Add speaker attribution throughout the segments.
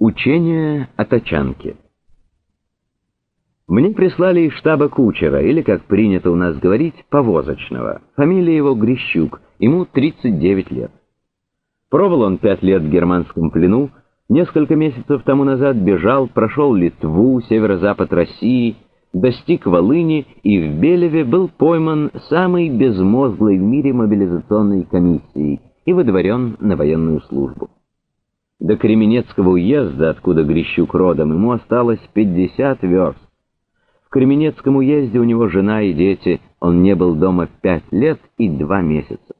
Speaker 1: Учение о тачанке. Мне прислали из штаба кучера, или, как принято у нас говорить, повозочного. Фамилия его Грищук, ему 39 лет. Пробыл он пять лет в германском плену, несколько месяцев тому назад бежал, прошел Литву, северо-запад России, достиг Волыни и в Белеве был пойман самой безмозглой в мире мобилизационной комиссией и выдворен на военную службу. До Кременецкого уезда, откуда Грищук родом, ему осталось 50 верст. В Кременецком уезде у него жена и дети, он не был дома пять лет и два месяца.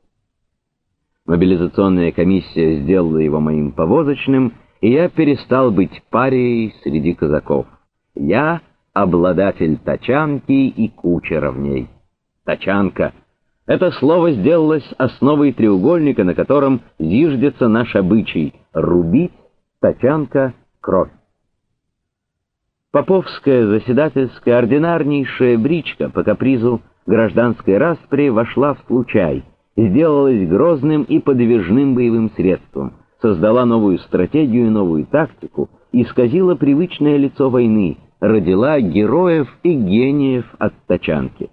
Speaker 1: Мобилизационная комиссия сделала его моим повозочным, и я перестал быть парией среди казаков. Я обладатель тачанки и кучера в ней. Тачанка — это слово сделалось основой треугольника, на котором зиждется наш обычай — рубить, тачанка, кровь. Поповская заседательская ординарнейшая бричка по капризу гражданской распри вошла в случай, сделалась грозным и подвижным боевым средством, создала новую стратегию и новую тактику, исказила привычное лицо войны — родила героев и гениев от тачанки.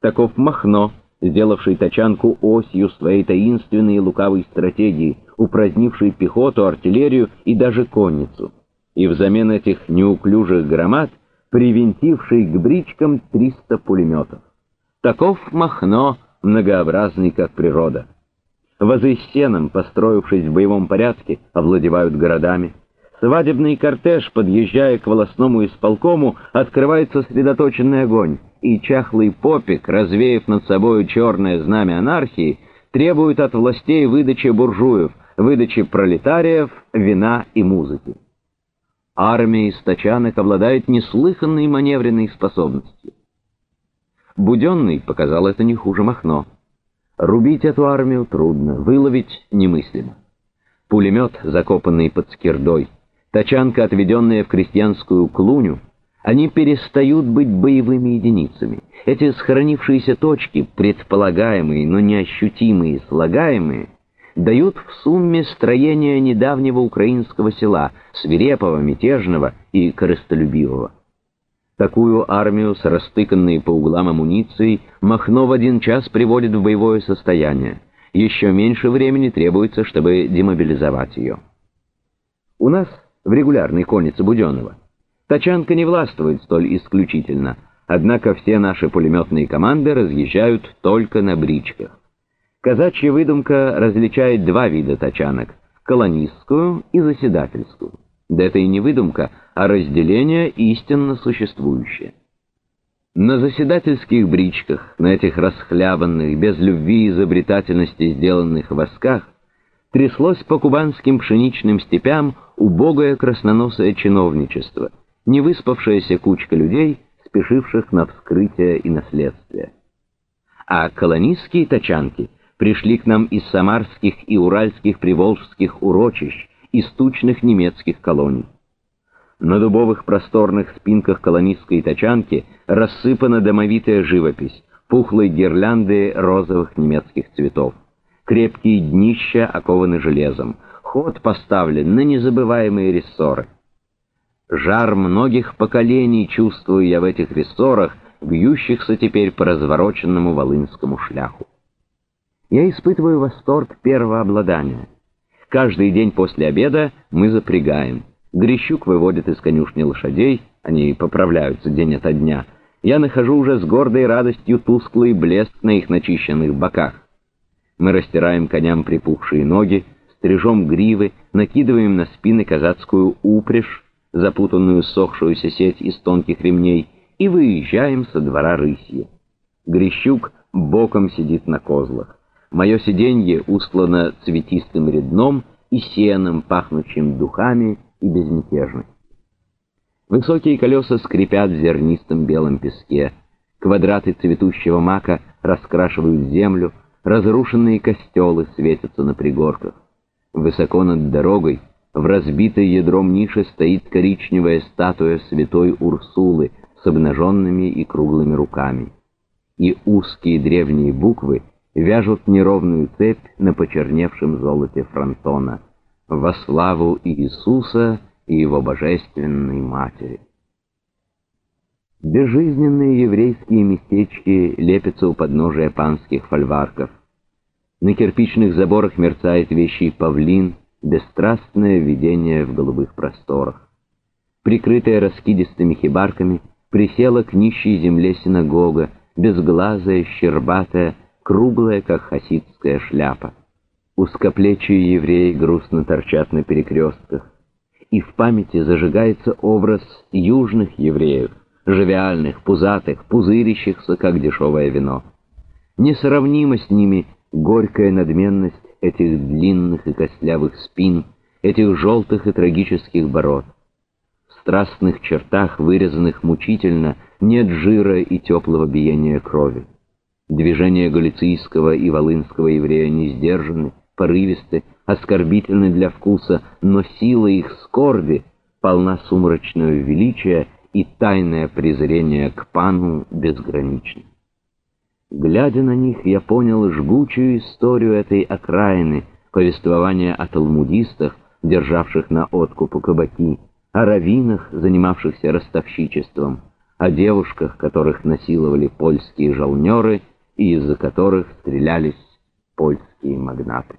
Speaker 1: Таков Махно, сделавший тачанку осью своей таинственной и лукавой стратегии, упразднивший пехоту, артиллерию и даже конницу, и взамен этих неуклюжих громад привинтивший к бричкам 300 пулеметов. Таков Махно, многообразный как природа. Возыстеном, построившись в боевом порядке, овладевают городами, Свадебный кортеж, подъезжая к волосному исполкому, открывает сосредоточенный огонь, и чахлый попик, развеяв над собою черное знамя анархии, требует от властей выдачи буржуев, выдачи пролетариев, вина и музыки. Армия из тачанок обладает неслыханной маневренной способностью. Буденный показал это не хуже Махно. Рубить эту армию трудно, выловить немыслимо. Пулемет, закопанный под скирдой, тачанка, отведенная в крестьянскую клуню, они перестают быть боевыми единицами. Эти сохранившиеся точки, предполагаемые, но неощутимые, слагаемые, дают в сумме строение недавнего украинского села, свирепого, мятежного и корыстолюбивого. Такую армию с растыканной по углам амуницией Махно в один час приводит в боевое состояние. Еще меньше времени требуется, чтобы демобилизовать ее. У нас в регулярной коннице Буденного. Тачанка не властвует столь исключительно, однако все наши пулеметные команды разъезжают только на бричках. Казачья выдумка различает два вида тачанок — колонистскую и заседательскую. Да это и не выдумка, а разделение истинно существующее. На заседательских бричках, на этих расхлябанных, без любви и изобретательности сделанных восках, тряслось по кубанским пшеничным степям убогое красноносое чиновничество, невыспавшаяся кучка людей, спешивших на вскрытие и наследствие. А колонистские тачанки пришли к нам из самарских и уральских приволжских урочищ, из тучных немецких колоний. На дубовых просторных спинках колонистской тачанки рассыпана домовитая живопись, пухлые гирлянды розовых немецких цветов. Крепкие днища окованы железом, ход поставлен на незабываемые рессоры. Жар многих поколений чувствую я в этих рессорах, бьющихся теперь по развороченному волынскому шляху. Я испытываю восторг первого обладания. Каждый день после обеда мы запрягаем. Грищук выводит из конюшни лошадей, они поправляются день ото дня. Я нахожу уже с гордой радостью тусклый блеск на их начищенных боках. Мы растираем коням припухшие ноги, стрижем гривы, накидываем на спины казацкую упряжь, запутанную сохшуюся сеть из тонких ремней, и выезжаем со двора рысьи. Грищук боком сидит на козлах. Мое сиденье устлано цветистым редном и сеном, пахнущим духами и безмятежностью. Высокие колеса скрипят в зернистом белом песке. Квадраты цветущего мака раскрашивают землю, разрушенные костелы светятся на пригорках. Высоко над дорогой, в разбитой ядром нише, стоит коричневая статуя святой Урсулы с обнаженными и круглыми руками. И узкие древние буквы вяжут неровную цепь на почерневшем золоте фронтона. «Во славу Иисуса и его божественной матери. Безжизненные еврейские местечки лепятся у подножия панских фольварков. На кирпичных заборах мерцает вещий павлин, бесстрастное видение в голубых просторах. Прикрытая раскидистыми хибарками, присела к нищей земле синагога, безглазая, щербатая, круглая, как хасидская шляпа. Узкоплечие евреи грустно торчат на перекрестках. И в памяти зажигается образ южных евреев, живиальных, пузатых, пузырящихся, как дешевое вино. Несравнима с ними горькая надменность этих длинных и костлявых спин, этих желтых и трагических бород. В страстных чертах, вырезанных мучительно, нет жира и теплого биения крови. Движения галицийского и волынского еврея не сдержаны, порывисты, оскорбительны для вкуса, но сила их скорби полна сумрачного величия и тайное презрение к пану безгранично. Глядя на них, я понял жгучую историю этой окраины, повествование о талмудистах, державших на откупу кабаки, о раввинах, занимавшихся ростовщичеством, о девушках, которых насиловали польские жалнеры и из-за которых стрелялись польские магнаты.